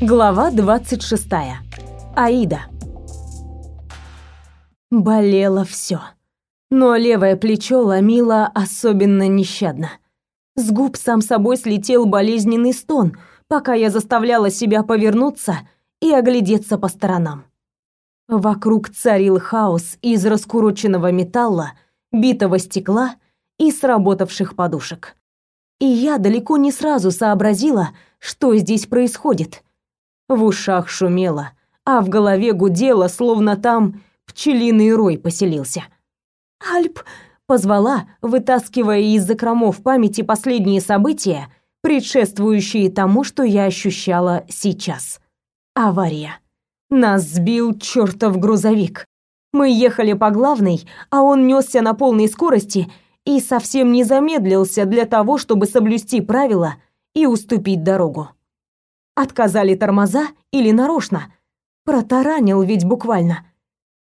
Глава 26. Аида. Болело все, Но левое плечо ломило особенно нещадно. С губ сам собой слетел болезненный стон, пока я заставляла себя повернуться и оглядеться по сторонам. Вокруг царил хаос из раскуроченного металла, битого стекла и сработавших подушек. И я далеко не сразу сообразила, что здесь происходит. В ушах шумело, а в голове гудело, словно там пчелиный рой поселился. «Альп!» — позвала, вытаскивая из закромов памяти последние события, предшествующие тому, что я ощущала сейчас. Авария. Нас сбил чертов грузовик. Мы ехали по главной, а он несся на полной скорости и совсем не замедлился для того, чтобы соблюсти правила и уступить дорогу. Отказали тормоза или нарочно? Протаранил ведь буквально.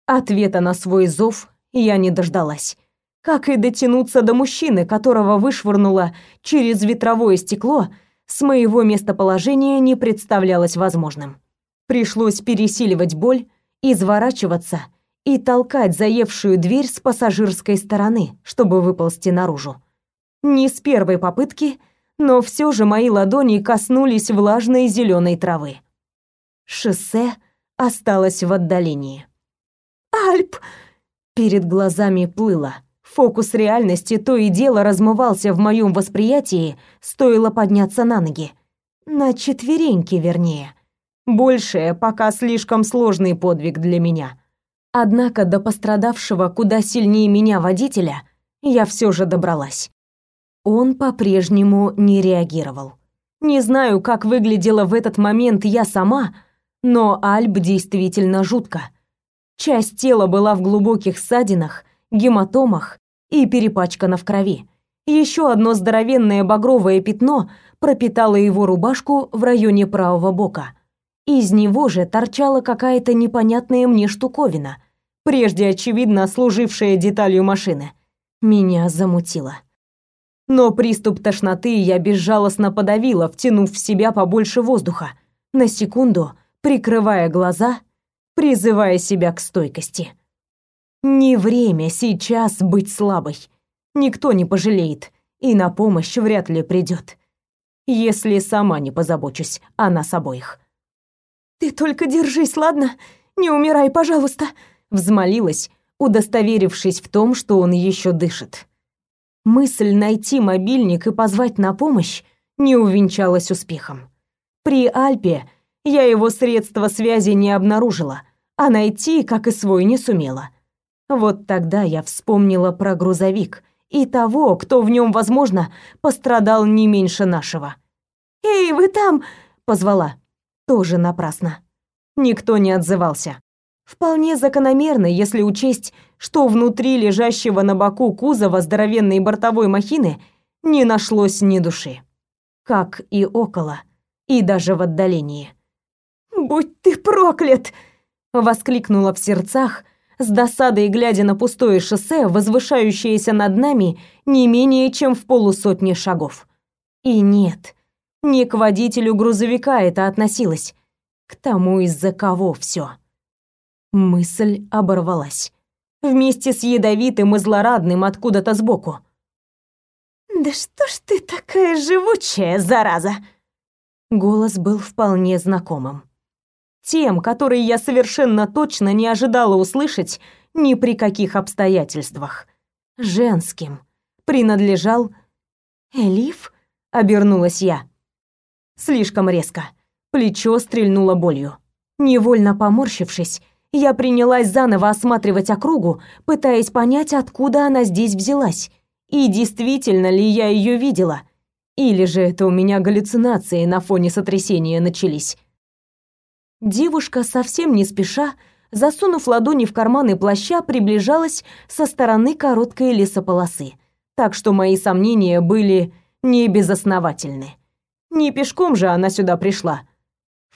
Ответа на свой зов я не дождалась. Как и дотянуться до мужчины, которого вышвырнуло через ветровое стекло, с моего местоположения не представлялось возможным. Пришлось пересиливать боль, изворачиваться и толкать заевшую дверь с пассажирской стороны, чтобы выползти наружу. Не с первой попытки — но все же мои ладони коснулись влажной зеленой травы. Шоссе осталось в отдалении. «Альп!» Перед глазами плыло. Фокус реальности то и дело размывался в моем восприятии, стоило подняться на ноги. На четвереньки, вернее. Большее, пока слишком сложный подвиг для меня. Однако до пострадавшего куда сильнее меня водителя я все же добралась. Он по-прежнему не реагировал. Не знаю, как выглядела в этот момент я сама, но Альб действительно жутко. Часть тела была в глубоких ссадинах, гематомах и перепачкана в крови. Еще одно здоровенное багровое пятно пропитало его рубашку в районе правого бока. Из него же торчала какая-то непонятная мне штуковина, прежде очевидно служившая деталью машины. Меня замутило но приступ тошноты я безжалостно подавила, втянув в себя побольше воздуха, на секунду прикрывая глаза, призывая себя к стойкости. Не время сейчас быть слабой. Никто не пожалеет и на помощь вряд ли придет, если сама не позабочусь о нас обоих. «Ты только держись, ладно? Не умирай, пожалуйста!» взмолилась, удостоверившись в том, что он еще дышит. Мысль найти мобильник и позвать на помощь не увенчалась успехом. При Альпе я его средства связи не обнаружила, а найти, как и свой, не сумела. Вот тогда я вспомнила про грузовик и того, кто в нем, возможно, пострадал не меньше нашего. «Эй, вы там!» — позвала. Тоже напрасно. Никто не отзывался. Вполне закономерно, если учесть, что внутри лежащего на боку кузова здоровенной бортовой махины не нашлось ни души. Как и около, и даже в отдалении. «Будь ты проклят!» — воскликнула в сердцах, с досадой глядя на пустое шоссе, возвышающееся над нами не менее чем в полусотни шагов. И нет, не к водителю грузовика это относилось, к тому, из-за кого все. Мысль оборвалась. Вместе с ядовитым и злорадным откуда-то сбоку. «Да что ж ты такая живучая, зараза!» Голос был вполне знакомым. Тем, который я совершенно точно не ожидала услышать ни при каких обстоятельствах. Женским. Принадлежал... «Элиф?» — обернулась я. Слишком резко. Плечо стрельнуло болью. Невольно поморщившись, я принялась заново осматривать округу, пытаясь понять, откуда она здесь взялась, и действительно ли я ее видела, или же это у меня галлюцинации на фоне сотрясения начались. Девушка совсем не спеша, засунув ладони в карманы плаща, приближалась со стороны короткой лесополосы, так что мои сомнения были не безосновательны. Не пешком же она сюда пришла,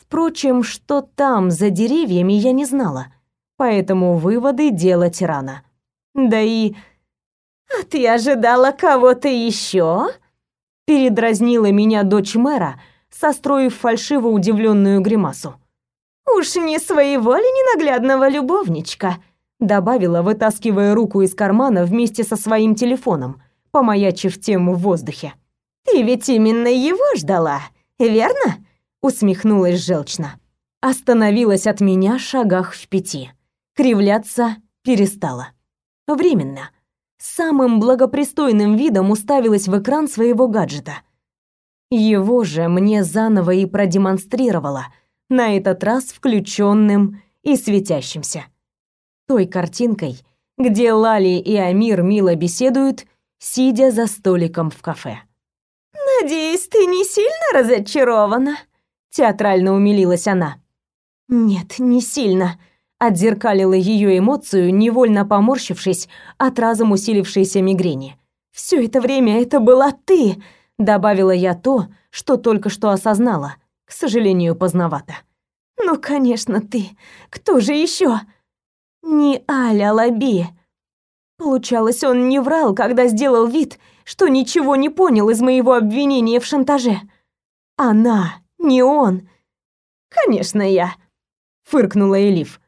Впрочем, что там за деревьями, я не знала, поэтому выводы делать рано. Да и... «А ты ожидала кого-то еще?» Передразнила меня дочь мэра, состроив фальшиво удивленную гримасу. «Уж не своего ли ненаглядного любовничка?» добавила, вытаскивая руку из кармана вместе со своим телефоном, помаячив тем в воздухе. «Ты ведь именно его ждала, верно?» Усмехнулась желчно. Остановилась от меня шагах в пяти. Кривляться перестала. Временно. Самым благопристойным видом уставилась в экран своего гаджета. Его же мне заново и продемонстрировала, на этот раз включенным и светящимся. Той картинкой, где Лали и Амир мило беседуют, сидя за столиком в кафе. «Надеюсь, ты не сильно разочарована?» Театрально умилилась она. «Нет, не сильно», — отзеркалила ее эмоцию, невольно поморщившись от разом усилившейся мигрени. «Все это время это была ты!» Добавила я то, что только что осознала, к сожалению, поздновато. «Ну, конечно, ты. Кто же еще? «Не Аля Лаби». Получалось, он не врал, когда сделал вид, что ничего не понял из моего обвинения в шантаже. Она, не он. «Конечно, я», — фыркнула Элиф.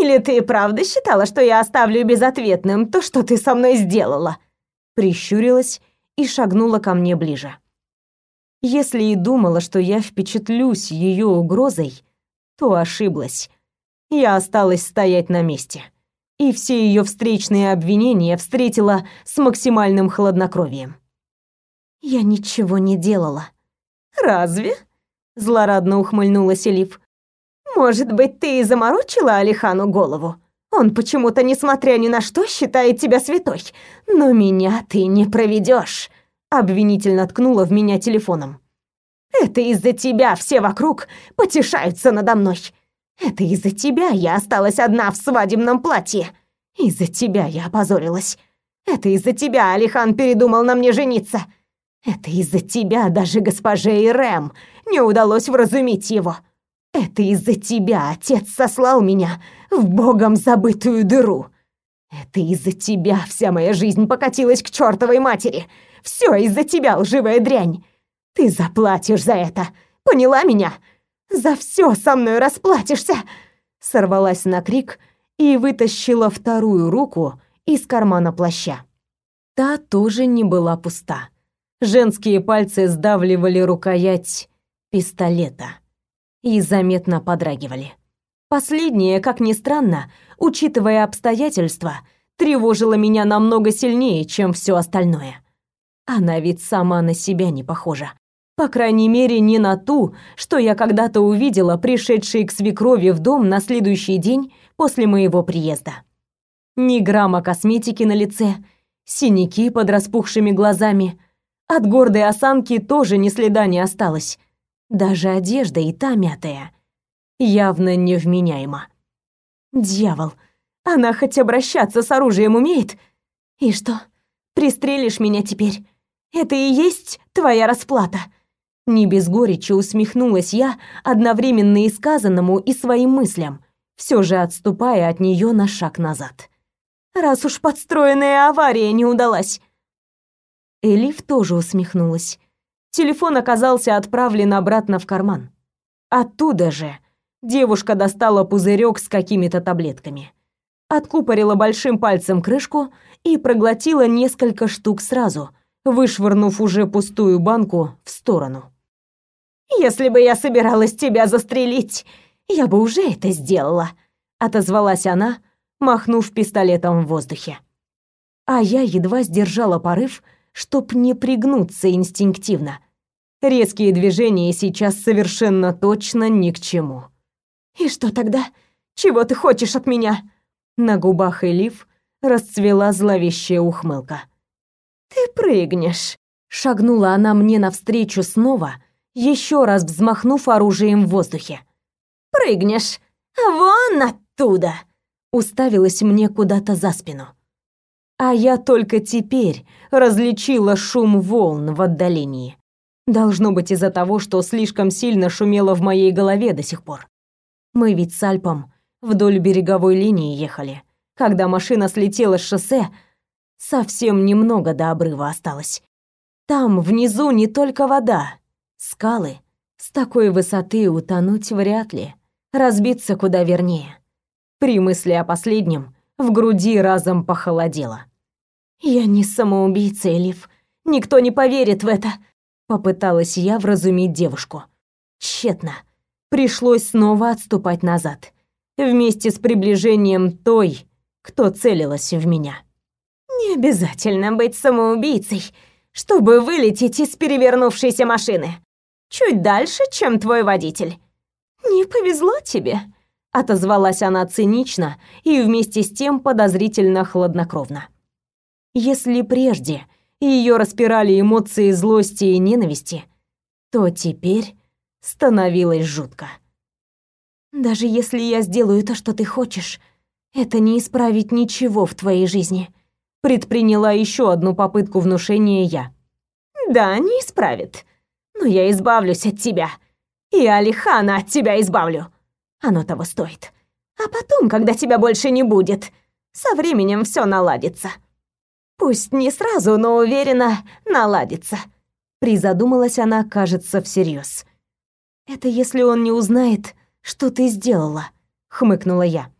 «Или ты правда считала, что я оставлю безответным то, что ты со мной сделала?» Прищурилась и шагнула ко мне ближе. Если и думала, что я впечатлюсь ее угрозой, то ошиблась. Я осталась стоять на месте. И все ее встречные обвинения встретила с максимальным хладнокровием. Я ничего не делала. Разве? Злорадно ухмыльнулась Элиф. Может быть, ты и заморочила Алихану голову? Он почему-то, несмотря ни на что, считает тебя святой. Но меня ты не проведешь. Обвинительно ткнула в меня телефоном. Это из-за тебя все вокруг потешаются надо мной. Это из-за тебя я осталась одна в свадебном платье. Из-за тебя я опозорилась. Это из-за тебя Алихан передумал на мне жениться. Это из-за тебя даже госпоже Ирэм не удалось вразумить его. Это из-за тебя отец сослал меня в богом забытую дыру. Это из-за тебя вся моя жизнь покатилась к чертовой матери. Все из-за тебя, лживая дрянь. Ты заплатишь за это. Поняла меня? За все со мной расплатишься. Сорвалась на крик и вытащила вторую руку из кармана плаща. Та тоже не была пуста. Женские пальцы сдавливали рукоять пистолета и заметно подрагивали. Последнее, как ни странно, учитывая обстоятельства, тревожило меня намного сильнее, чем все остальное. Она ведь сама на себя не похожа. По крайней мере, не на ту, что я когда-то увидела, пришедшей к свекрови в дом на следующий день после моего приезда. Ни грамма косметики на лице, синяки под распухшими глазами. От гордой осанки тоже ни следа не осталось. Даже одежда и та мятая. Явно невменяема. Дьявол, она хоть обращаться с оружием умеет? И что, пристрелишь меня теперь? Это и есть твоя расплата? Не без горечи усмехнулась я одновременно и сказанному, и своим мыслям, все же отступая от нее на шаг назад. Раз уж подстроенная авария не удалась. Элиф тоже усмехнулась. Телефон оказался отправлен обратно в карман. Оттуда же девушка достала пузырек с какими-то таблетками. Откупорила большим пальцем крышку и проглотила несколько штук сразу, вышвырнув уже пустую банку в сторону. «Если бы я собиралась тебя застрелить, я бы уже это сделала», отозвалась она, махнув пистолетом в воздухе. А я едва сдержала порыв, чтоб не пригнуться инстинктивно. Резкие движения сейчас совершенно точно ни к чему. «И что тогда? Чего ты хочешь от меня?» На губах Элиф расцвела зловещая ухмылка. «Ты прыгнешь!» Шагнула она мне навстречу снова, еще раз взмахнув оружием в воздухе. «Прыгнешь! Вон оттуда!» Уставилась мне куда-то за спину а я только теперь различила шум волн в отдалении. Должно быть из-за того, что слишком сильно шумело в моей голове до сих пор. Мы ведь с Альпом вдоль береговой линии ехали. Когда машина слетела с шоссе, совсем немного до обрыва осталось. Там внизу не только вода, скалы, С такой высоты утонуть вряд ли, разбиться куда вернее. При мысли о последнем в груди разом похолодело. «Я не самоубийца, Элиф. Никто не поверит в это», — попыталась я вразумить девушку. Тщетно. Пришлось снова отступать назад. Вместе с приближением той, кто целилась в меня. «Не обязательно быть самоубийцей, чтобы вылететь из перевернувшейся машины. Чуть дальше, чем твой водитель. Не повезло тебе», — отозвалась она цинично и вместе с тем подозрительно хладнокровно. Если прежде ее распирали эмоции злости и ненависти, то теперь становилось жутко. Даже если я сделаю то, что ты хочешь, это не исправит ничего в твоей жизни. Предприняла еще одну попытку внушения я. Да, не исправит. Но я избавлюсь от тебя. И Алихана от тебя избавлю. Оно того стоит. А потом, когда тебя больше не будет, со временем все наладится. Пусть не сразу, но уверена, наладится. Призадумалась она, кажется, всерьез. Это если он не узнает, что ты сделала, хмыкнула я.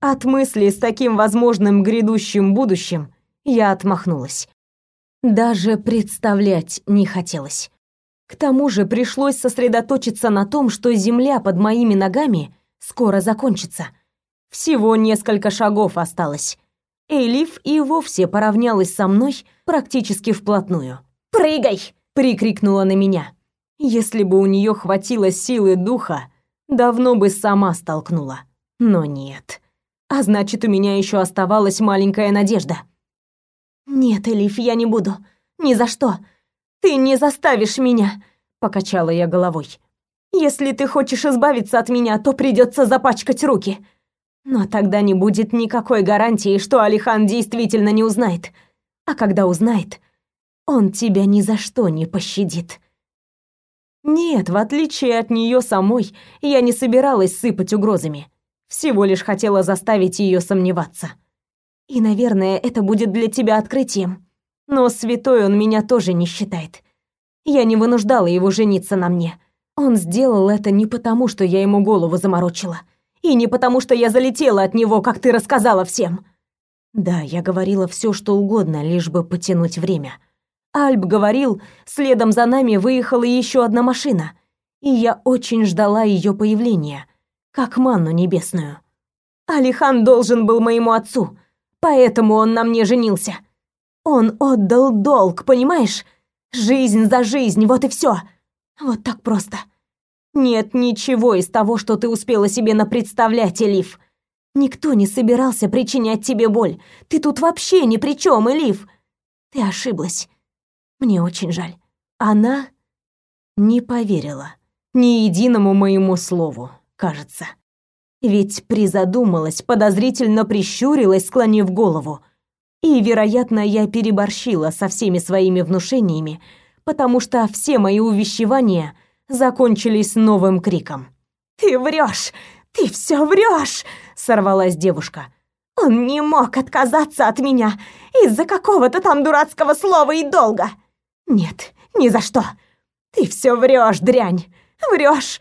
От мысли с таким возможным грядущим будущим я отмахнулась. Даже представлять не хотелось. К тому же пришлось сосредоточиться на том, что земля под моими ногами скоро закончится. Всего несколько шагов осталось. Элиф и вовсе поравнялась со мной практически вплотную. «Прыгай!» — прикрикнула на меня. Если бы у нее хватило силы духа, давно бы сама столкнула. Но нет. А значит, у меня еще оставалась маленькая надежда. «Нет, Элиф, я не буду. Ни за что. Ты не заставишь меня», — покачала я головой. «Если ты хочешь избавиться от меня, то придется запачкать руки. Но тогда не будет никакой гарантии, что Алихан действительно не узнает. А когда узнает, он тебя ни за что не пощадит». Нет, в отличие от нее самой, я не собиралась сыпать угрозами. Всего лишь хотела заставить ее сомневаться. И, наверное, это будет для тебя открытием. Но святой он меня тоже не считает. Я не вынуждала его жениться на мне. Он сделал это не потому, что я ему голову заморочила. И не потому, что я залетела от него, как ты рассказала всем. Да, я говорила все, что угодно, лишь бы потянуть время. Альб говорил, следом за нами выехала еще одна машина, и я очень ждала ее появления, как манну небесную. Алихан должен был моему отцу, поэтому он на мне женился. Он отдал долг, понимаешь? Жизнь за жизнь, вот и все. Вот так просто. Нет ничего из того, что ты успела себе напредставлять, Элиф. Никто не собирался причинять тебе боль. Ты тут вообще ни при чем, Элиф. Ты ошиблась. Мне очень жаль. Она не поверила ни единому моему слову, кажется. Ведь призадумалась, подозрительно прищурилась, склонив голову. И, вероятно, я переборщила со всеми своими внушениями, потому что все мои увещевания закончились новым криком. «Ты врешь! Ты все врешь!» — сорвалась девушка. «Он не мог отказаться от меня из-за какого-то там дурацкого слова и долга!» Нет, ни за что. Ты все врешь, дрянь. Врешь.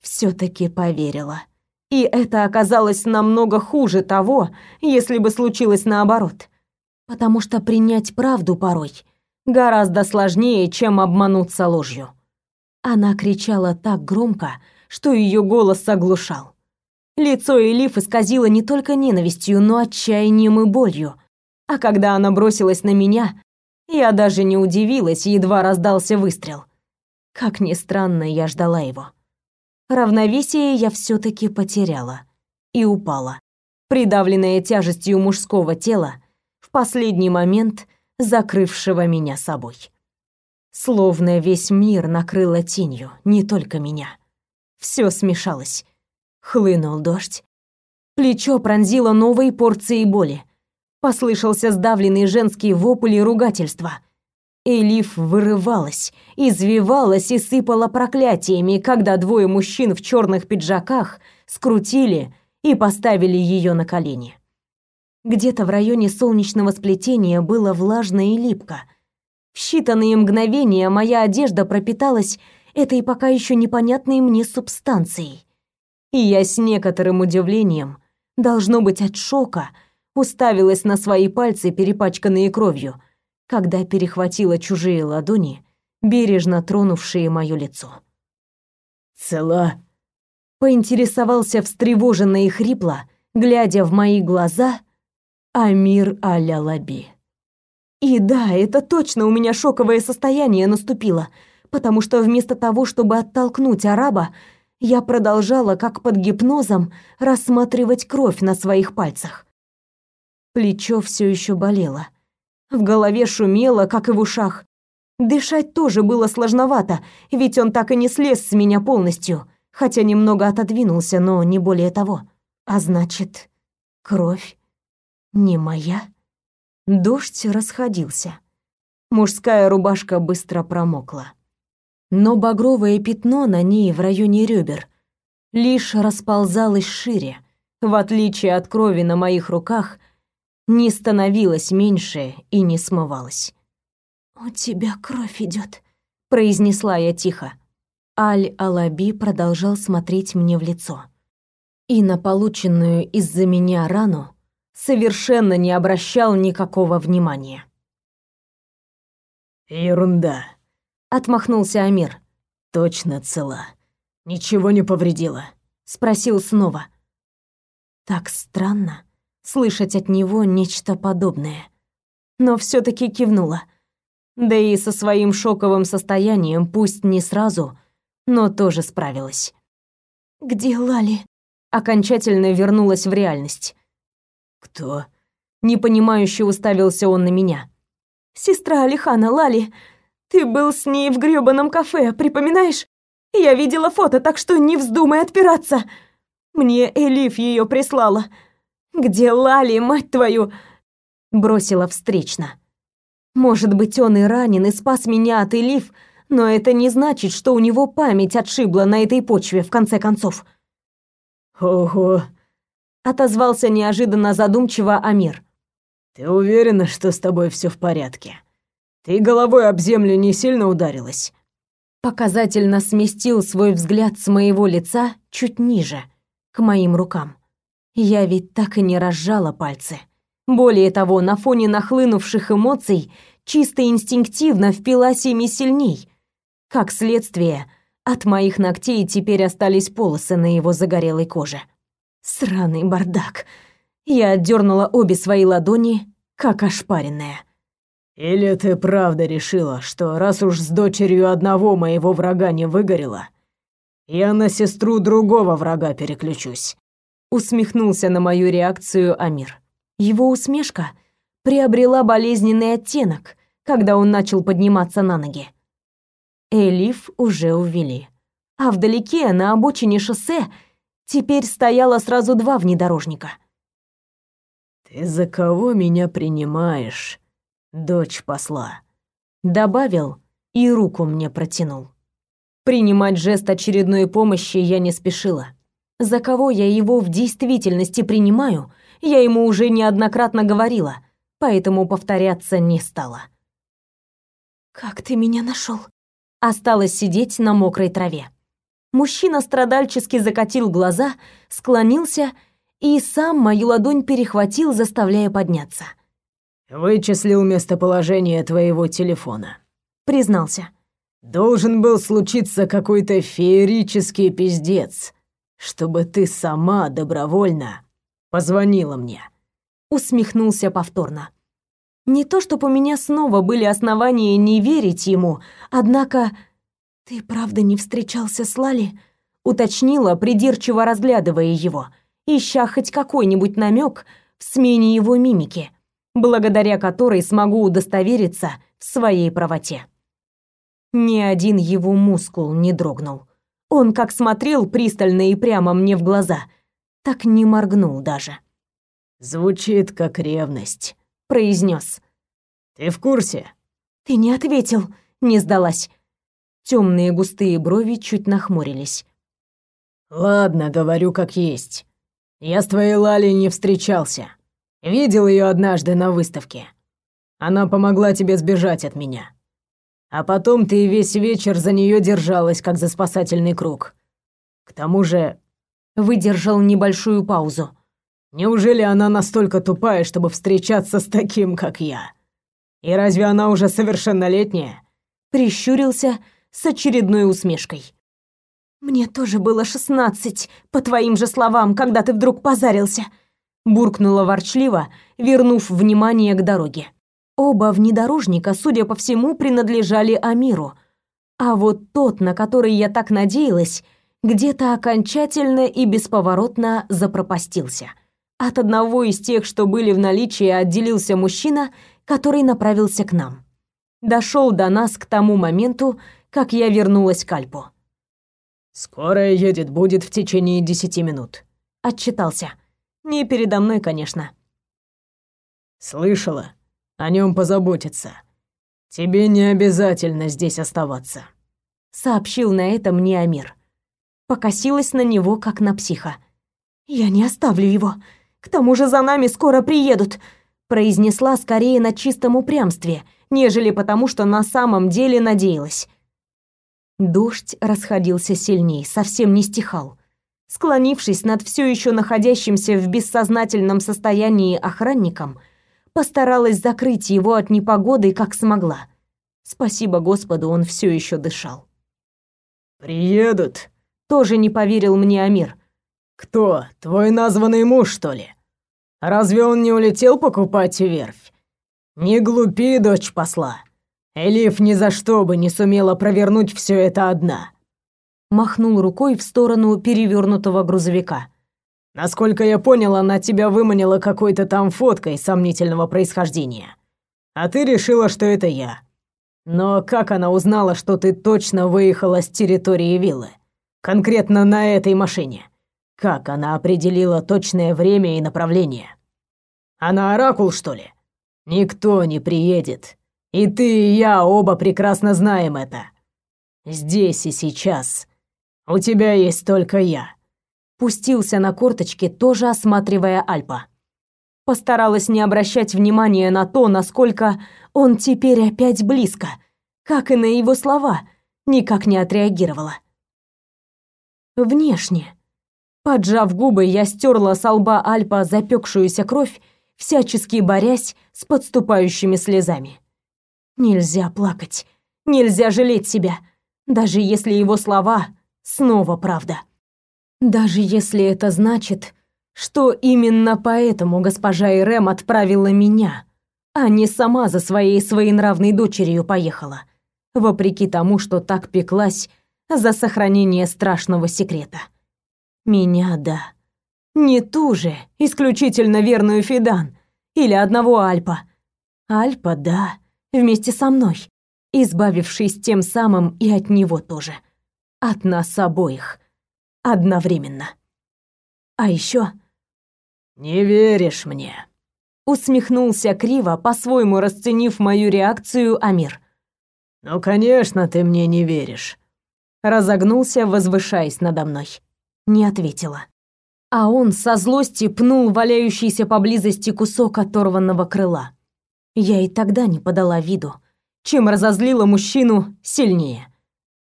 Все-таки поверила. И это оказалось намного хуже того, если бы случилось наоборот. Потому что принять правду порой гораздо сложнее, чем обмануться ложью. Она кричала так громко, что ее голос оглушал. Лицо Элиф исказило не только ненавистью, но отчаянием и болью. А когда она бросилась на меня, я даже не удивилась, едва раздался выстрел. Как ни странно, я ждала его. Равновесие я все таки потеряла и упала, придавленная тяжестью мужского тела, в последний момент закрывшего меня собой. Словно весь мир накрыло тенью, не только меня. Все смешалось. Хлынул дождь. Плечо пронзило новой порцией боли. Послышался сдавленный женский вопль и ругательство. Элиф вырывалась, извивалась и сыпала проклятиями, когда двое мужчин в черных пиджаках скрутили и поставили ее на колени. Где-то в районе солнечного сплетения было влажно и липко. В считанные мгновения моя одежда пропиталась этой пока еще непонятной мне субстанцией. И я с некоторым удивлением, должно быть от шока, уставилась на свои пальцы, перепачканные кровью, когда перехватила чужие ладони, бережно тронувшие моё лицо. «Цела?» — поинтересовался встревоженно и хрипло, глядя в мои глаза Амир Аля Лаби. И да, это точно у меня шоковое состояние наступило, потому что вместо того, чтобы оттолкнуть араба, я продолжала, как под гипнозом, рассматривать кровь на своих пальцах. Плечо все еще болело. В голове шумело, как и в ушах. Дышать тоже было сложновато, ведь он так и не слез с меня полностью, хотя немного отодвинулся, но не более того. А значит, кровь не моя. Дождь расходился. Мужская рубашка быстро промокла. Но багровое пятно на ней в районе ребер лишь расползалось шире, в отличие от крови на моих руках, не становилось меньше и не смывалось. «У тебя кровь идет, произнесла я тихо. Аль-Алаби продолжал смотреть мне в лицо. И на полученную из-за меня рану совершенно не обращал никакого внимания. «Ерунда», — отмахнулся Амир. «Точно цела. Ничего не повредила?» — спросил снова. Так странно слышать от него нечто подобное. Но все таки кивнула. Да и со своим шоковым состоянием, пусть не сразу, но тоже справилась. «Где Лали?» Окончательно вернулась в реальность. «Кто?» Непонимающе уставился он на меня. «Сестра Алихана, Лали. Ты был с ней в грёбаном кафе, припоминаешь? Я видела фото, так что не вздумай отпираться. Мне Элиф ее прислала. Где Лали, мать твою?» Бросила встречно. Может быть, он и ранен, и спас меня от Элиф, но это не значит, что у него память отшибла на этой почве, в конце концов. «Ого!» — отозвался неожиданно задумчиво Амир. «Ты уверена, что с тобой все в порядке? Ты головой об землю не сильно ударилась?» Показательно сместил свой взгляд с моего лица чуть ниже, к моим рукам. Я ведь так и не разжала пальцы. Более того, на фоне нахлынувших эмоций чисто инстинктивно впилась ими сильней. Как следствие, от моих ногтей теперь остались полосы на его загорелой коже. Сраный бардак. Я отдернула обе свои ладони, как ошпаренная. «Или ты правда решила, что раз уж с дочерью одного моего врага не выгорело, я на сестру другого врага переключусь?» Усмехнулся на мою реакцию Амир. Его усмешка приобрела болезненный оттенок, когда он начал подниматься на ноги. Элиф уже увели. А вдалеке, на обочине шоссе, теперь стояло сразу два внедорожника. «Ты за кого меня принимаешь, дочь посла?» Добавил и руку мне протянул. Принимать жест очередной помощи я не спешила. За кого я его в действительности принимаю, я ему уже неоднократно говорила, поэтому повторяться не стала. «Как ты меня нашел? Осталось сидеть на мокрой траве. Мужчина страдальчески закатил глаза, склонился и сам мою ладонь перехватил, заставляя подняться. «Вычислил местоположение твоего телефона», — признался. «Должен был случиться какой-то феерический пиздец, чтобы ты сама добровольно позвонила мне». Усмехнулся повторно. Не то, чтобы у меня снова были основания не верить ему, однако... «Ты правда не встречался с Лали?» — уточнила, придирчиво разглядывая его — ища хоть какой-нибудь намек в смене его мимики, благодаря которой смогу удостовериться в своей правоте. Ни один его мускул не дрогнул. Он как смотрел пристально и прямо мне в глаза, так не моргнул даже. «Звучит как ревность», — произнес. «Ты в курсе?» «Ты не ответил», — не сдалась. Темные густые брови чуть нахмурились. «Ладно, говорю как есть. Я с твоей Лали не встречался. Видел ее однажды на выставке. Она помогла тебе сбежать от меня. А потом ты весь вечер за нее держалась, как за спасательный круг. К тому же...» Выдержал небольшую паузу. «Неужели она настолько тупая, чтобы встречаться с таким, как я? И разве она уже совершеннолетняя?» Прищурился с очередной усмешкой. «Мне тоже было шестнадцать, по твоим же словам, когда ты вдруг позарился», буркнула ворчливо, вернув внимание к дороге. Оба внедорожника, судя по всему, принадлежали Амиру. А вот тот, на который я так надеялась, где-то окончательно и бесповоротно запропастился. От одного из тех, что были в наличии, отделился мужчина, который направился к нам. Дошел до нас к тому моменту, как я вернулась к Альпу. «Скорая едет, будет в течение десяти минут», — отчитался. «Не передо мной, конечно». «Слышала? о нем позаботиться. Тебе не обязательно здесь оставаться», — сообщил на это мне Амир. Покосилась на него, как на психа. «Я не оставлю его. К тому же за нами скоро приедут», — произнесла скорее на чистом упрямстве, нежели потому, что на самом деле надеялась. Дождь расходился сильней, совсем не стихал. Склонившись над все еще находящимся в бессознательном состоянии охранником, — постаралась закрыть его от непогоды, как смогла. Спасибо Господу, он все еще дышал. «Приедут?» — тоже не поверил мне Амир. «Кто? Твой названный муж, что ли? Разве он не улетел покупать верфь? Не глупи, дочь посла. Элиф ни за что бы не сумела провернуть все это одна». Махнул рукой в сторону перевернутого грузовика. Насколько я понял, она тебя выманила какой-то там фоткой сомнительного происхождения. А ты решила, что это я. Но как она узнала, что ты точно выехала с территории виллы? Конкретно на этой машине? Как она определила точное время и направление? Она оракул, что ли? Никто не приедет. И ты, и я оба прекрасно знаем это. Здесь и сейчас. У тебя есть только я пустился на корточки, тоже осматривая Альпа. Постаралась не обращать внимания на то, насколько он теперь опять близко, как и на его слова, никак не отреагировала. Внешне. Поджав губы, я стерла с лба Альпа запекшуюся кровь, всячески борясь с подступающими слезами. Нельзя плакать, нельзя жалеть себя, даже если его слова снова правда. Даже если это значит, что именно поэтому госпожа Ирэм отправила меня, а не сама за своей своенравной дочерью поехала, вопреки тому, что так пеклась за сохранение страшного секрета. Меня, да. Не ту же, исключительно верную Фидан или одного Альпа. Альпа, да, вместе со мной, избавившись тем самым и от него тоже. От нас обоих одновременно. А еще «Не веришь мне?» Усмехнулся криво, по-своему расценив мою реакцию Амир. «Ну, конечно, ты мне не веришь». Разогнулся, возвышаясь надо мной. Не ответила. А он со злости пнул валяющийся поблизости кусок оторванного крыла. Я и тогда не подала виду, чем разозлила мужчину сильнее.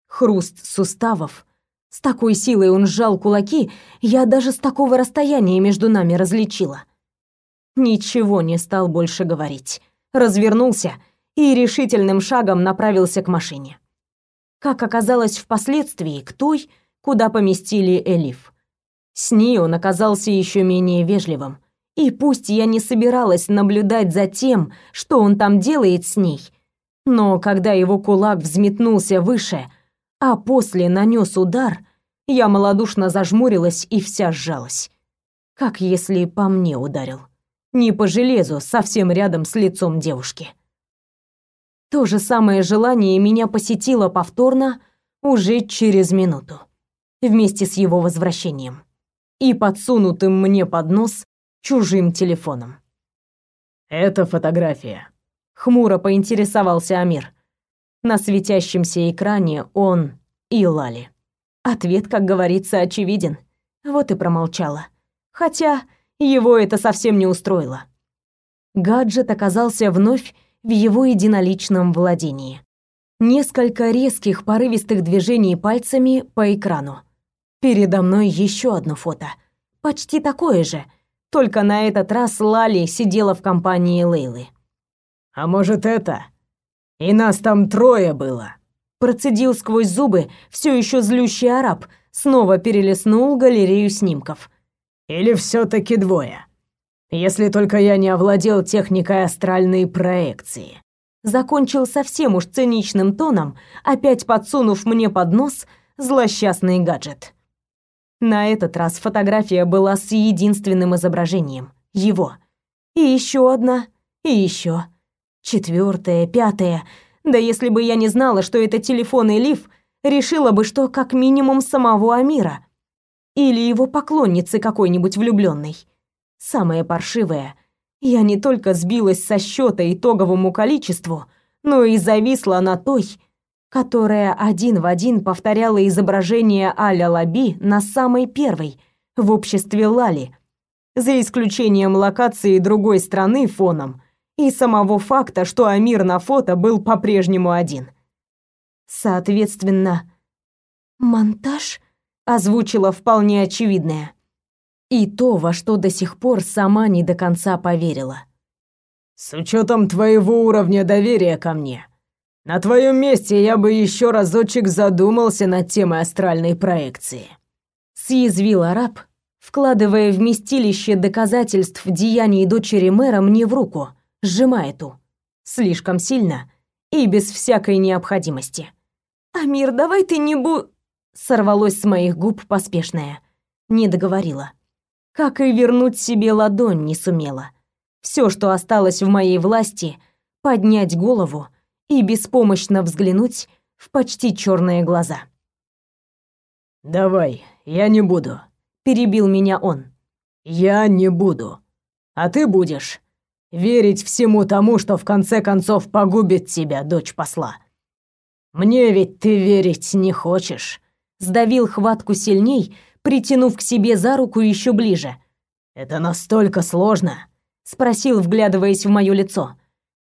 Хруст суставов, с такой силой он сжал кулаки, я даже с такого расстояния между нами различила. Ничего не стал больше говорить. Развернулся и решительным шагом направился к машине. Как оказалось впоследствии, к той, куда поместили Элиф. С ней он оказался еще менее вежливым. И пусть я не собиралась наблюдать за тем, что он там делает с ней, но когда его кулак взметнулся выше, а после нанес удар, я малодушно зажмурилась и вся сжалась. Как если по мне ударил. Не по железу, совсем рядом с лицом девушки. То же самое желание меня посетило повторно уже через минуту, вместе с его возвращением и подсунутым мне под нос чужим телефоном. «Это фотография», — хмуро поинтересовался Амир. На светящемся экране он и Лали. Ответ, как говорится, очевиден. Вот и промолчала. Хотя его это совсем не устроило. Гаджет оказался вновь в его единоличном владении. Несколько резких порывистых движений пальцами по экрану. Передо мной еще одно фото. Почти такое же, только на этот раз Лали сидела в компании Лейлы. «А может, это? И нас там трое было!» Процедил сквозь зубы все еще злющий араб, снова перелистнул галерею снимков. «Или все таки двое? Если только я не овладел техникой астральной проекции» закончил совсем уж циничным тоном, опять подсунув мне под нос злосчастный гаджет. На этот раз фотография была с единственным изображением его. И еще одна, и еще. Четвертая, пятая. Да если бы я не знала, что это телефон и лиф, решила бы, что как минимум самого Амира. Или его поклонницы какой-нибудь влюбленной. Самое паршивое, я не только сбилась со счета итоговому количеству, но и зависла на той, которая один в один повторяла изображение Аля Лаби на самой первой, в обществе Лали, за исключением локации другой страны фоном и самого факта, что Амир на фото был по-прежнему один. Соответственно, монтаж озвучила вполне очевидное. И то, во что до сих пор сама не до конца поверила. «С учетом твоего уровня доверия ко мне, на твоем месте я бы еще разочек задумался над темой астральной проекции», съязвил араб, вкладывая вместилище доказательств деяний дочери мэра мне в руку, сжимая ту. Слишком сильно и без всякой необходимости. «Амир, давай ты не бу...» Сорвалось с моих губ поспешное. Не договорила как и вернуть себе ладонь не сумела. Все, что осталось в моей власти, поднять голову и беспомощно взглянуть в почти черные глаза. «Давай, я не буду», — перебил меня он. «Я не буду. А ты будешь верить всему тому, что в конце концов погубит тебя, дочь посла. Мне ведь ты верить не хочешь». Сдавил хватку сильней, притянув к себе за руку еще ближе. «Это настолько сложно?» — спросил, вглядываясь в мое лицо.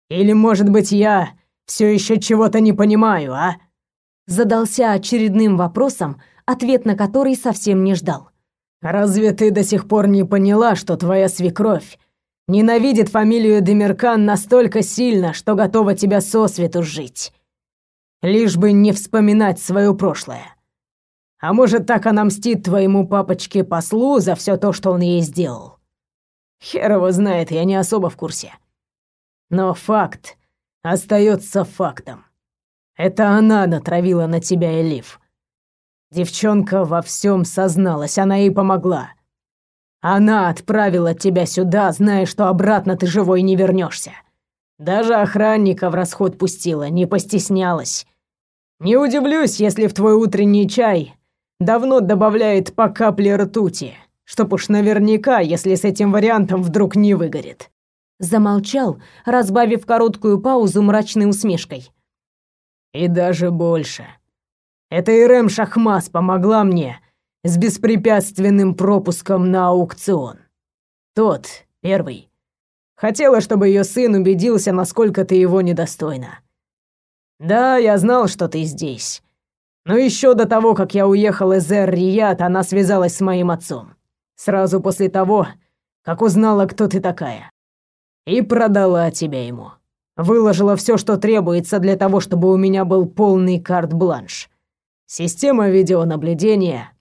«Или, может быть, я все еще чего-то не понимаю, а?» Задался очередным вопросом, ответ на который совсем не ждал. «Разве ты до сих пор не поняла, что твоя свекровь ненавидит фамилию Демеркан настолько сильно, что готова тебя сосвету жить? Лишь бы не вспоминать свое прошлое. А может, так она мстит твоему папочке-послу за все то, что он ей сделал? Хер его знает, я не особо в курсе. Но факт остается фактом. Это она натравила на тебя Элиф. Девчонка во всем созналась, она ей помогла. Она отправила тебя сюда, зная, что обратно ты живой не вернешься. Даже охранника в расход пустила, не постеснялась. Не удивлюсь, если в твой утренний чай давно добавляет по капле ртути, чтоб уж наверняка, если с этим вариантом вдруг не выгорит. Замолчал, разбавив короткую паузу мрачной усмешкой. И даже больше. Это Ирэм Шахмас помогла мне с беспрепятственным пропуском на аукцион. Тот, первый. Хотела, чтобы ее сын убедился, насколько ты его недостойна. Да, я знал, что ты здесь. Но еще до того, как я уехал из Эр-Рияд, она связалась с моим отцом. Сразу после того, как узнала, кто ты такая. И продала тебя ему. Выложила все, что требуется для того, чтобы у меня был полный карт-бланш. Система видеонаблюдения,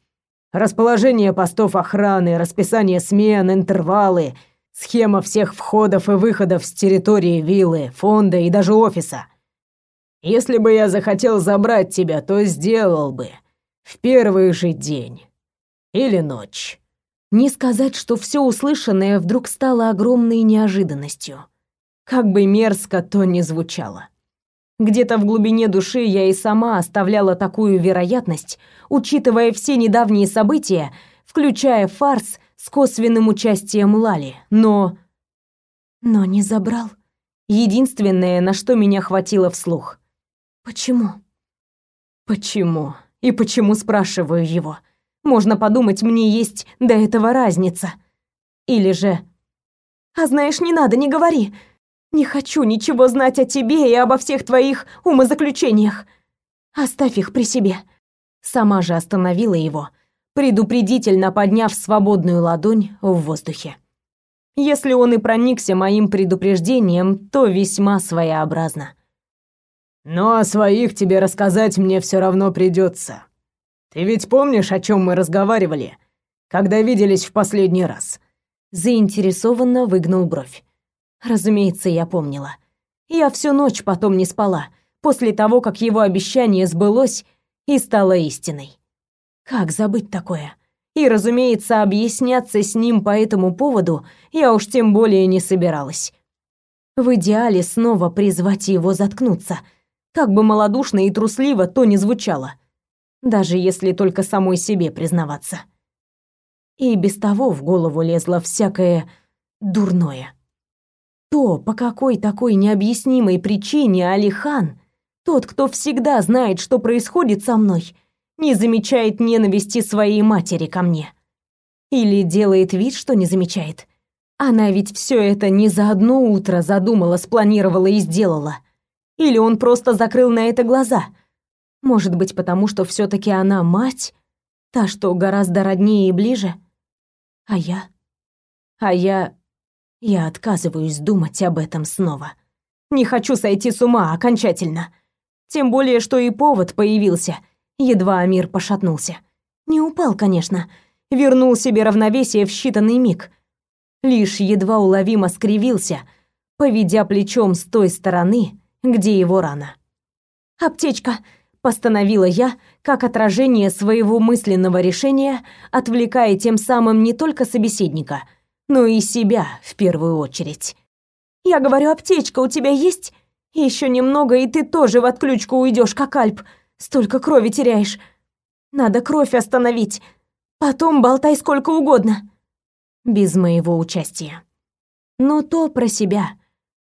расположение постов охраны, расписание смен, интервалы, схема всех входов и выходов с территории виллы, фонда и даже офиса — если бы я захотел забрать тебя, то сделал бы. В первый же день. Или ночь. Не сказать, что все услышанное вдруг стало огромной неожиданностью. Как бы мерзко то ни звучало. Где-то в глубине души я и сама оставляла такую вероятность, учитывая все недавние события, включая фарс с косвенным участием Лали. Но... Но не забрал. Единственное, на что меня хватило вслух. Почему? Почему? И почему спрашиваю его? Можно подумать, мне есть до этого разница. Или же... А знаешь, не надо, не говори. Не хочу ничего знать о тебе и обо всех твоих умозаключениях. Оставь их при себе. Сама же остановила его, предупредительно подняв свободную ладонь в воздухе. Если он и проникся моим предупреждением, то весьма своеобразно. Но о своих тебе рассказать мне все равно придется. Ты ведь помнишь, о чем мы разговаривали, когда виделись в последний раз? Заинтересованно выгнул бровь. Разумеется, я помнила. Я всю ночь потом не спала, после того, как его обещание сбылось и стало истиной. Как забыть такое? И, разумеется, объясняться с ним по этому поводу я уж тем более не собиралась. В идеале снова призвать его заткнуться, как бы малодушно и трусливо то ни звучало, даже если только самой себе признаваться. И без того в голову лезло всякое дурное. То, по какой такой необъяснимой причине Алихан, тот, кто всегда знает, что происходит со мной, не замечает ненависти своей матери ко мне. Или делает вид, что не замечает. Она ведь все это не за одно утро задумала, спланировала и сделала. Или он просто закрыл на это глаза. Может быть, потому что все таки она мать, та, что гораздо роднее и ближе. А я... А я... Я отказываюсь думать об этом снова. Не хочу сойти с ума окончательно. Тем более, что и повод появился. Едва Амир пошатнулся. Не упал, конечно. Вернул себе равновесие в считанный миг. Лишь едва уловимо скривился, поведя плечом с той стороны, где его рана. «Аптечка!» — постановила я, как отражение своего мысленного решения, отвлекая тем самым не только собеседника — но и себя в первую очередь. Я говорю, аптечка у тебя есть? Еще немного, и ты тоже в отключку уйдешь, как Альп. Столько крови теряешь. Надо кровь остановить. Потом болтай сколько угодно. Без моего участия. Но то про себя.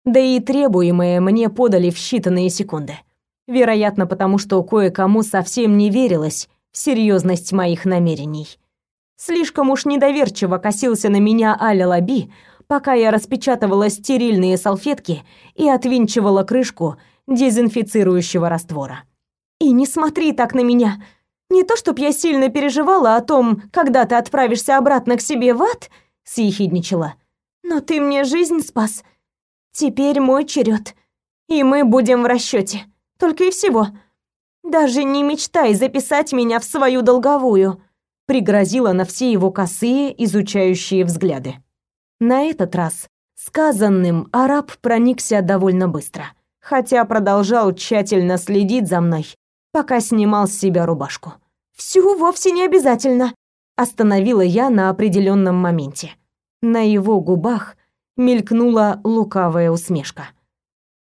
Да и требуемое мне подали в считанные секунды. Вероятно, потому что кое-кому совсем не верилось в серьезность моих намерений. Слишком уж недоверчиво косился на меня Аля Лаби, пока я распечатывала стерильные салфетки и отвинчивала крышку дезинфицирующего раствора. «И не смотри так на меня. Не то, чтоб я сильно переживала о том, когда ты отправишься обратно к себе в ад», — съехидничала. «Но ты мне жизнь спас. Теперь мой черед, и мы будем в расчете. Только и всего. Даже не мечтай записать меня в свою долговую» пригрозила на все его косые, изучающие взгляды. На этот раз сказанным араб проникся довольно быстро, хотя продолжал тщательно следить за мной, пока снимал с себя рубашку. «Всю вовсе не обязательно», — остановила я на определенном моменте. На его губах мелькнула лукавая усмешка.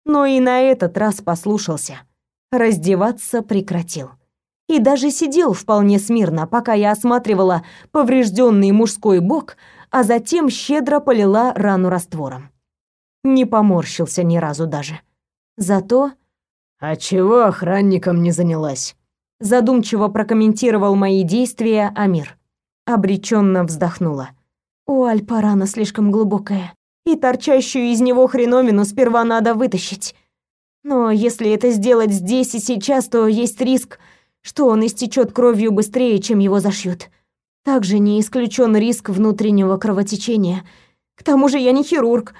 Но и на этот раз послушался. Раздеваться прекратил и даже сидел вполне смирно, пока я осматривала поврежденный мужской бок, а затем щедро полила рану раствором. Не поморщился ни разу даже. Зато... «А чего охранником не занялась?» Задумчиво прокомментировал мои действия Амир. Обреченно вздохнула. У Альпа рана слишком глубокая, и торчащую из него хреновину сперва надо вытащить. Но если это сделать здесь и сейчас, то есть риск, что он истечет кровью быстрее, чем его зашьют. Также не исключен риск внутреннего кровотечения. К тому же я не хирург.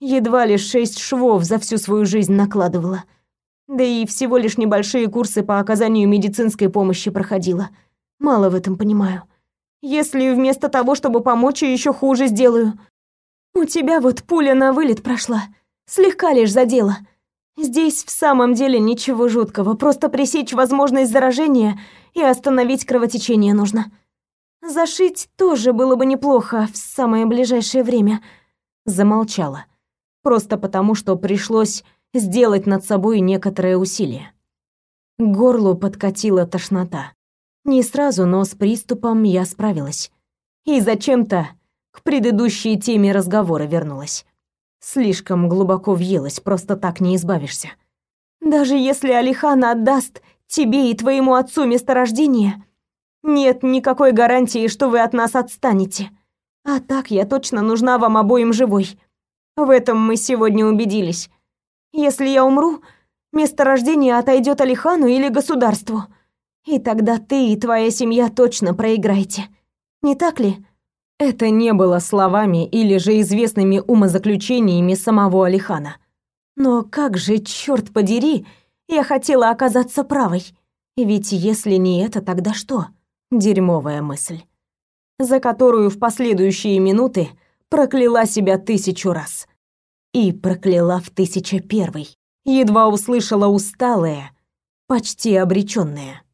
Едва ли шесть швов за всю свою жизнь накладывала. Да и всего лишь небольшие курсы по оказанию медицинской помощи проходила. Мало в этом понимаю. Если вместо того, чтобы помочь, еще хуже сделаю. У тебя вот пуля на вылет прошла. Слегка лишь задела. Здесь в самом деле ничего жуткого, просто пресечь возможность заражения и остановить кровотечение нужно. Зашить тоже было бы неплохо в самое ближайшее время. Замолчала. Просто потому, что пришлось сделать над собой некоторое усилие. К горлу подкатила тошнота. Не сразу, но с приступом я справилась. И зачем-то к предыдущей теме разговора вернулась. Слишком глубоко въелась, просто так не избавишься. Даже если Алихан отдаст тебе и твоему отцу месторождение, нет никакой гарантии, что вы от нас отстанете. А так я точно нужна вам обоим живой. В этом мы сегодня убедились. Если я умру, место рождения отойдет Алихану или государству. И тогда ты и твоя семья точно проиграете. Не так ли? Это не было словами или же известными умозаключениями самого Алихана. Но как же, черт подери, я хотела оказаться правой. Ведь если не это, тогда что? Дерьмовая мысль, за которую в последующие минуты прокляла себя тысячу раз. И прокляла в тысяча первый. Едва услышала усталое, почти обречённое.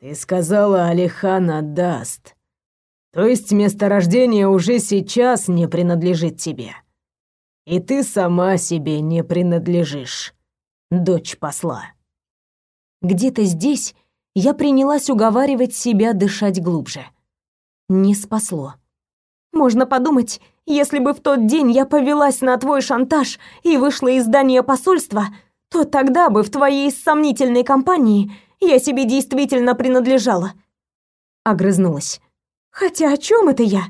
«Ты сказала, Алихан отдаст. То есть месторождение уже сейчас не принадлежит тебе. И ты сама себе не принадлежишь, дочь посла». Где-то здесь я принялась уговаривать себя дышать глубже. Не спасло. Можно подумать, если бы в тот день я повелась на твой шантаж и вышла из здания посольства, то тогда бы в твоей сомнительной компании я себе действительно принадлежала. Огрызнулась. Хотя о чем это я?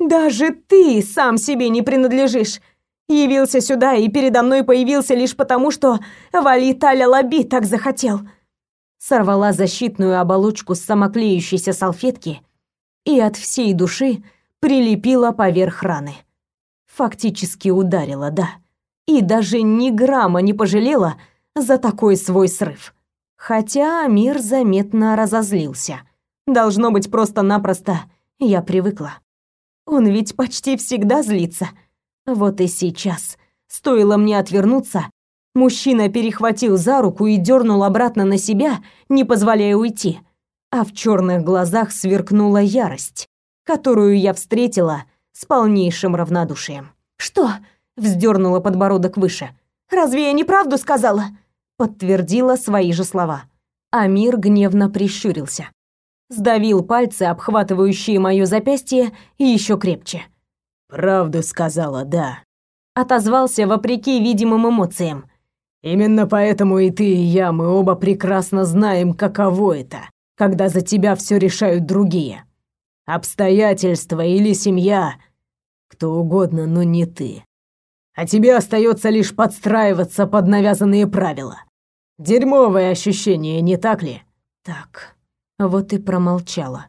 Даже ты сам себе не принадлежишь. Явился сюда и передо мной появился лишь потому, что Валит Аля-Лаби так захотел. Сорвала защитную оболочку с самоклеющейся салфетки и от всей души прилепила поверх раны. Фактически ударила, да. И даже ни грамма не пожалела за такой свой срыв. Хотя Амир заметно разозлился. Должно быть, просто-напросто я привыкла. Он ведь почти всегда злится. Вот и сейчас, стоило мне отвернуться, мужчина перехватил за руку и дернул обратно на себя, не позволяя уйти. А в черных глазах сверкнула ярость, которую я встретила с полнейшим равнодушием. «Что?» — вздернула подбородок выше. «Разве я неправду сказала?» Подтвердила свои же слова. Амир гневно прищурился. Сдавил пальцы, обхватывающие мое запястье, еще крепче. «Правду сказала, да», — отозвался вопреки видимым эмоциям. «Именно поэтому и ты, и я, мы оба прекрасно знаем, каково это, когда за тебя все решают другие. Обстоятельства или семья, кто угодно, но не ты. А тебе остается лишь подстраиваться под навязанные правила. Дерьмовое ощущение, не так ли?» «Так, вот и промолчала.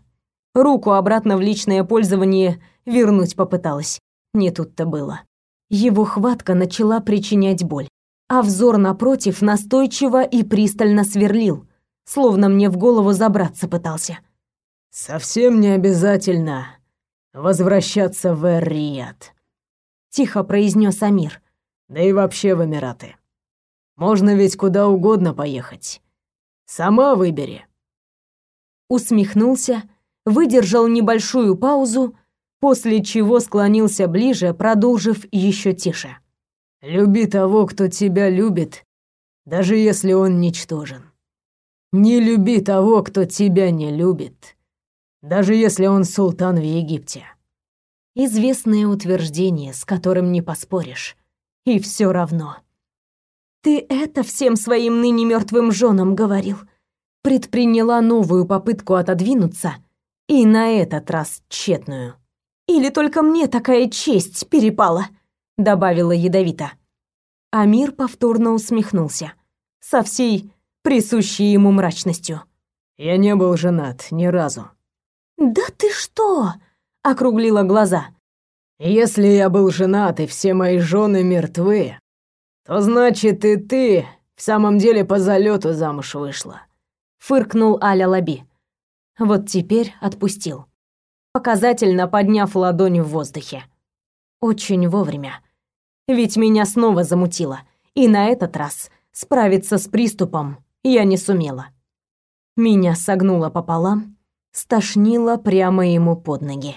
Руку обратно в личное пользование — вернуть попыталась. Не тут-то было. Его хватка начала причинять боль, а взор напротив настойчиво и пристально сверлил, словно мне в голову забраться пытался. «Совсем не обязательно возвращаться в Эр-Рияд», — тихо произнес Амир. «Да и вообще в Эмираты. Можно ведь куда угодно поехать. Сама выбери». Усмехнулся, выдержал небольшую паузу после чего склонился ближе, продолжив еще тише. «Люби того, кто тебя любит, даже если он ничтожен. Не люби того, кто тебя не любит, даже если он султан в Египте». Известное утверждение, с которым не поспоришь. И все равно. «Ты это всем своим ныне мертвым женам говорил?» Предприняла новую попытку отодвинуться, и на этот раз тщетную. Или только мне такая честь перепала?» — добавила ядовито. Амир повторно усмехнулся. Со всей присущей ему мрачностью. «Я не был женат ни разу». «Да ты что?» — округлила глаза. «Если я был женат и все мои жены мертвы, то значит и ты в самом деле по залету замуж вышла», — фыркнул Аля Лаби. Вот теперь отпустил показательно подняв ладонь в воздухе. Очень вовремя. Ведь меня снова замутило, и на этот раз справиться с приступом я не сумела. Меня согнуло пополам, стошнило прямо ему под ноги.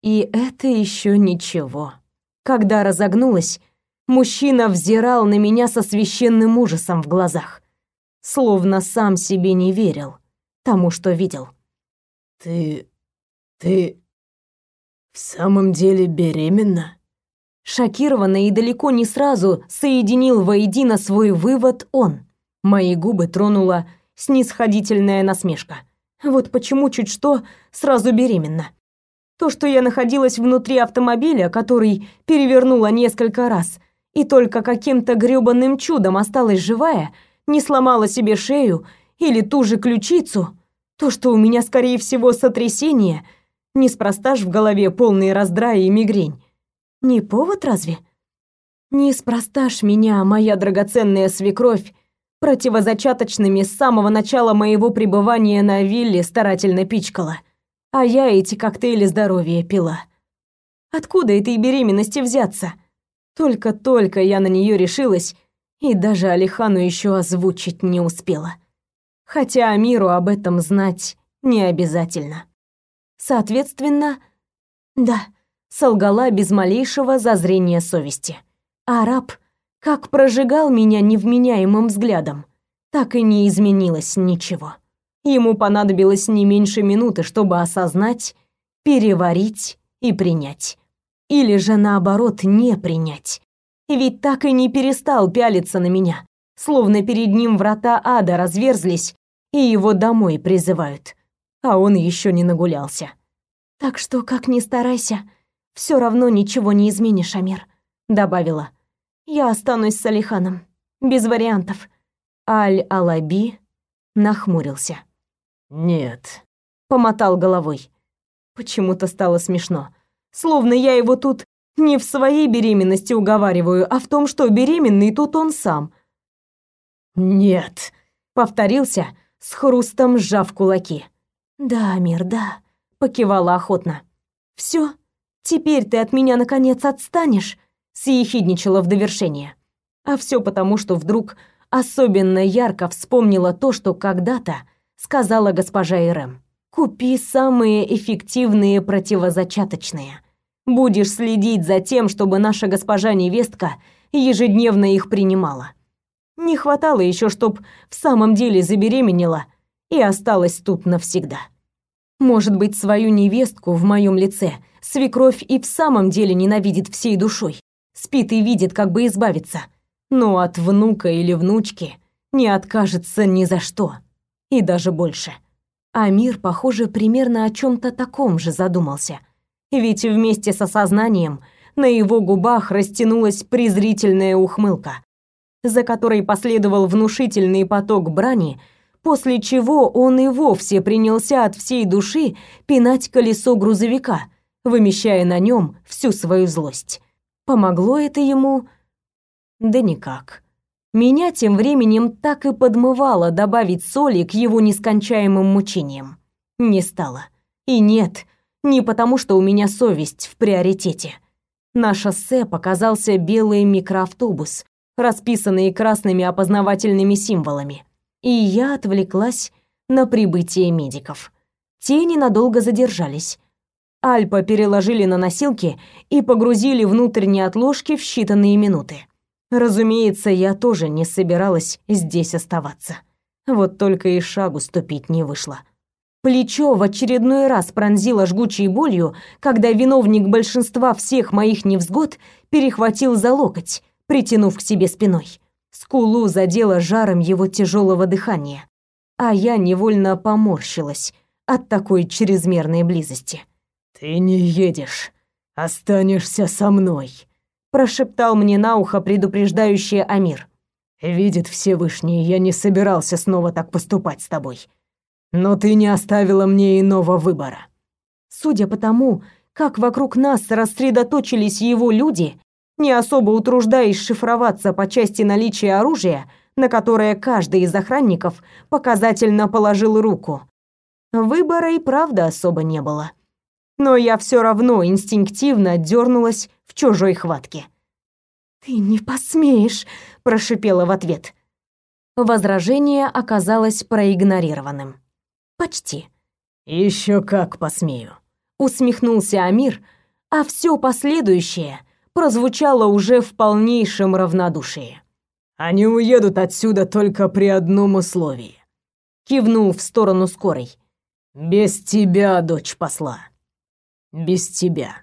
И это еще ничего. Когда разогнулась, мужчина взирал на меня со священным ужасом в глазах, словно сам себе не верил тому, что видел. «Ты «Ты в самом деле беременна?» Шокированно и далеко не сразу соединил воедино свой вывод он. Мои губы тронула снисходительная насмешка. Вот почему чуть что сразу беременна. То, что я находилась внутри автомобиля, который перевернула несколько раз, и только каким-то грёбаным чудом осталась живая, не сломала себе шею или ту же ключицу, то, что у меня, скорее всего, сотрясение, неспроста ж в голове полные раздрая и мигрень. Не повод разве? Неспроста ж меня, моя драгоценная свекровь, противозачаточными с самого начала моего пребывания на вилле старательно пичкала, а я эти коктейли здоровья пила. Откуда этой беременности взяться? Только-только я на нее решилась, и даже Алихану еще озвучить не успела. Хотя Амиру об этом знать не обязательно. Соответственно, да, солгала без малейшего зазрения совести. Араб как прожигал меня невменяемым взглядом, так и не изменилось ничего. Ему понадобилось не меньше минуты, чтобы осознать, переварить и принять. Или же наоборот, не принять. Ведь так и не перестал пялиться на меня, словно перед ним врата ада разверзлись и его домой призывают. А он еще не нагулялся. Так что, как ни старайся, все равно ничего не изменишь, Амир, добавила. Я останусь с Алиханом, без вариантов. Аль-Алаби нахмурился. Нет, помотал головой. Почему-то стало смешно. Словно я его тут не в своей беременности уговариваю, а в том, что беременный тут он сам. Нет, повторился, с хрустом сжав кулаки. Да, мир, да, покивала охотно. Все, теперь ты от меня наконец отстанешь, съехидничала в довершение. А все потому, что вдруг особенно ярко вспомнила то, что когда-то сказала госпожа Ирэм. Купи самые эффективные противозачаточные. Будешь следить за тем, чтобы наша госпожа невестка ежедневно их принимала. Не хватало еще, чтоб в самом деле забеременела и осталась тут навсегда. Может быть, свою невестку в моем лице свекровь и в самом деле ненавидит всей душой. Спит и видит, как бы избавиться. Но от внука или внучки не откажется ни за что. И даже больше. А мир, похоже, примерно о чем то таком же задумался. Ведь вместе с осознанием на его губах растянулась презрительная ухмылка, за которой последовал внушительный поток брани, после чего он и вовсе принялся от всей души пинать колесо грузовика, вымещая на нем всю свою злость. Помогло это ему? Да никак. Меня тем временем так и подмывало добавить соли к его нескончаемым мучениям. Не стало. И нет, не потому, что у меня совесть в приоритете. На шоссе показался белый микроавтобус, расписанный красными опознавательными символами. И я отвлеклась на прибытие медиков. Те ненадолго задержались. Альпа переложили на носилки и погрузили внутрь неотложки в считанные минуты. Разумеется, я тоже не собиралась здесь оставаться. Вот только и шагу ступить не вышло. Плечо в очередной раз пронзило жгучей болью, когда виновник большинства всех моих невзгод перехватил за локоть, притянув к себе спиной. Скулу задело жаром его тяжелого дыхания, а я невольно поморщилась от такой чрезмерной близости. «Ты не едешь, останешься со мной», прошептал мне на ухо предупреждающий Амир. Видит Всевышний, я не собирался снова так поступать с тобой. Но ты не оставила мне иного выбора. Судя по тому, как вокруг нас рассредоточились его люди, не особо утруждаясь шифроваться по части наличия оружия, на которое каждый из охранников показательно положил руку. Выбора и правда особо не было но я все равно инстинктивно дернулась в чужой хватке. «Ты не посмеешь!» – прошипела в ответ. Возражение оказалось проигнорированным. Почти. Еще как посмею!» – усмехнулся Амир, а все последующее прозвучало уже в полнейшем равнодушии. «Они уедут отсюда только при одном условии», – кивнул в сторону скорой. «Без тебя, дочь посла» без тебя.